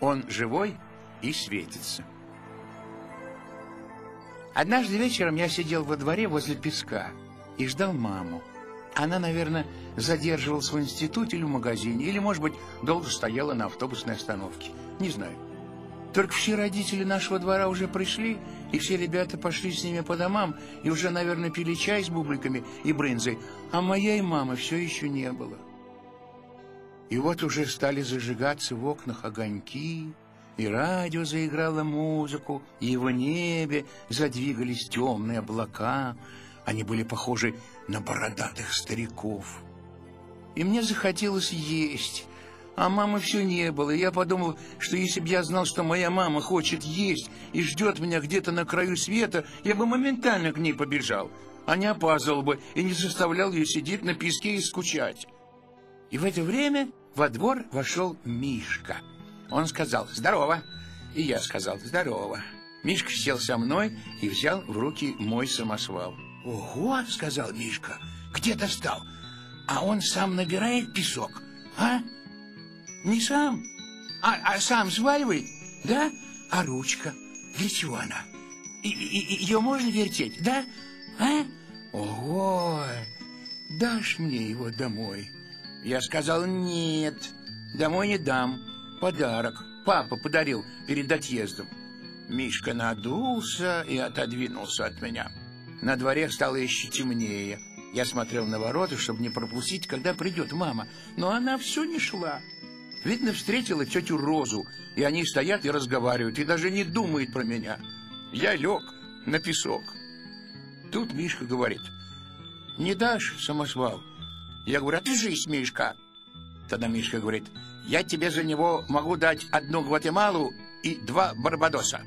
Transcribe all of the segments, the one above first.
Он живой и светится. Однажды вечером я сидел во дворе возле песка и ждал маму. Она, наверное, задерживалась в институте или в магазине, или, может быть, долго стояла на автобусной остановке. Не знаю. Только все родители нашего двора уже пришли, и все ребята пошли с ними по домам, и уже, наверное, пили чай с бубликами и брынзой, а моей мамы все еще не было. И вот уже стали зажигаться в окнах огоньки, и радио заиграло музыку, и в небе задвигались темные облака. Они были похожи на бородатых стариков. И мне захотелось есть, а мамы все не было. И я подумал, что если бы я знал, что моя мама хочет есть и ждет меня где-то на краю света, я бы моментально к ней побежал, а не опаздывал бы и не заставлял ее сидеть на песке и скучать. И в это время во двор вошел Мишка. Он сказал «Здорово!» И я сказал «Здорово!» Мишка сел со мной и взял в руки мой самосвал. «Ого!» — сказал Мишка. «Где достал? А он сам набирает песок, а? Не сам, а, а сам сваливает, да? А ручка? Для чего она? И, и, ее можно вертеть, да? А? Ого! Дашь мне его домой?» Я сказал «нет, домой не дам, подарок, папа подарил перед отъездом». Мишка надулся и отодвинулся от меня. На дворе стало еще темнее. Я смотрел на ворота, чтобы не пропустить, когда придет мама, но она все не шла. Видно, встретила тетю Розу, и они стоят и разговаривают, и даже не думают про меня. Я лег на песок. Тут Мишка говорит, «Не дашь самосвал?» Я говорю, отвяжись, Мишка. Тогда Мишка говорит, я тебе за него могу дать одну Гватемалу и два Барбадоса.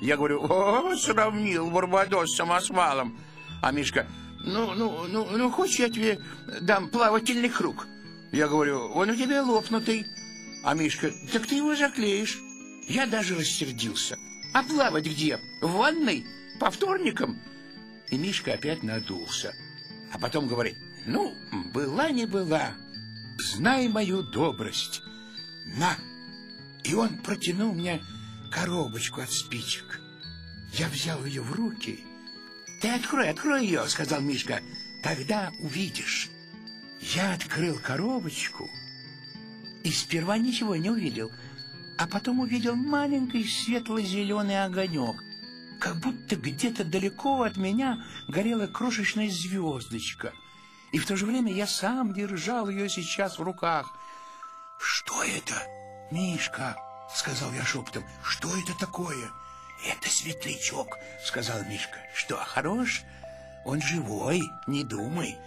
Я говорю, о, сравнил Барбадос с самосвалом. А Мишка, ну, ну, ну, ну, хочешь, я тебе дам плавательный круг? Я говорю, он у тебя лопнутый. А Мишка, так ты его заклеишь. Я даже рассердился. А плавать где? В ванной? По вторникам? И Мишка опять надулся. А потом говорит, ну, была не была, знай мою добрость. На! И он протянул мне коробочку от спичек. Я взял ее в руки. Ты открой, открой ее, сказал Мишка. Тогда увидишь. Я открыл коробочку и сперва ничего не увидел, а потом увидел маленький светло-зеленый огонек, как будто где-то далеко от меня горела крошечная звездочка — и в то же время я сам держал ее сейчас в руках. «Что это, Мишка?» — сказал я шепотом. «Что это такое?» «Это светлячок», — сказал Мишка. «Что, хорош? Он живой, не думай».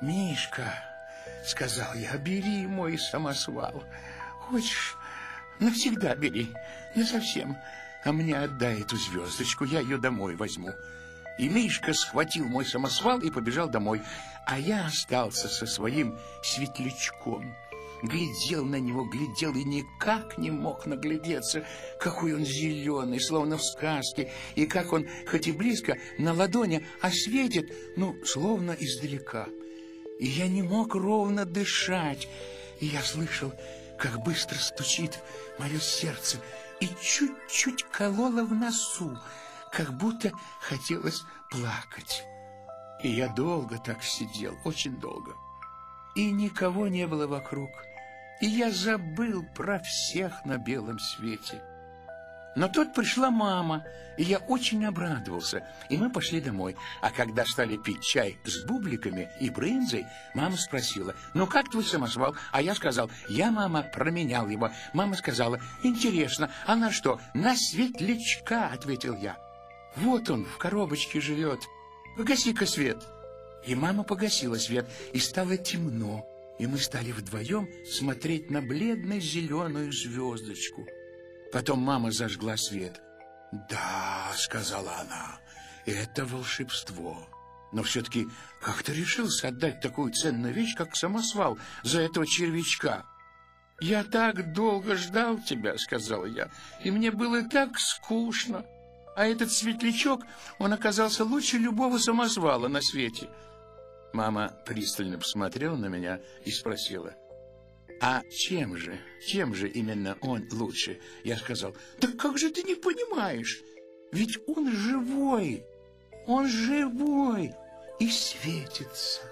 «Мишка», — сказал я, — «бери мой самосвал. Хочешь, навсегда бери, не совсем. А мне отдай эту звездочку, я ее домой возьму». И Мишка схватил мой самосвал и побежал домой, а я остался со своим светлячком. Глядел на него, глядел и никак не мог наглядеться, какой он зеленый, словно в сказке, и как он, хоть и близко, на ладони осветит, ну, словно издалека. И я не мог ровно дышать, и я слышал, как быстро стучит мое сердце, и чуть-чуть кололо в носу, как будто хотелось плакать. И я долго так сидел, очень долго. И никого не было вокруг. И я забыл про всех на белом свете. Но тут пришла мама, и я очень обрадовался, и мы пошли домой. А когда стали пить чай с бубликами и брынзой, мама спросила, «Ну как твой самосвал?» А я сказал, «Я, мама, променял его». Мама сказала, «Интересно, а на что?» «На светлячка», — ответил я. Вот он в коробочке живет. Погаси-ка свет. И мама погасила свет, и стало темно. И мы стали вдвоем смотреть на бледно-зеленую звездочку. Потом мама зажгла свет. «Да», — сказала она, — «это волшебство». Но все-таки как ты решился отдать такую ценную вещь, как самосвал, за этого червячка? «Я так долго ждал тебя», — сказала я, — «и мне было так скучно». А этот светлячок, он оказался лучше любого самосвала на свете. Мама пристально посмотрела на меня и спросила, А чем же, чем же именно он лучше? Я сказал, так как же ты не понимаешь? Ведь он живой, он живой и светится.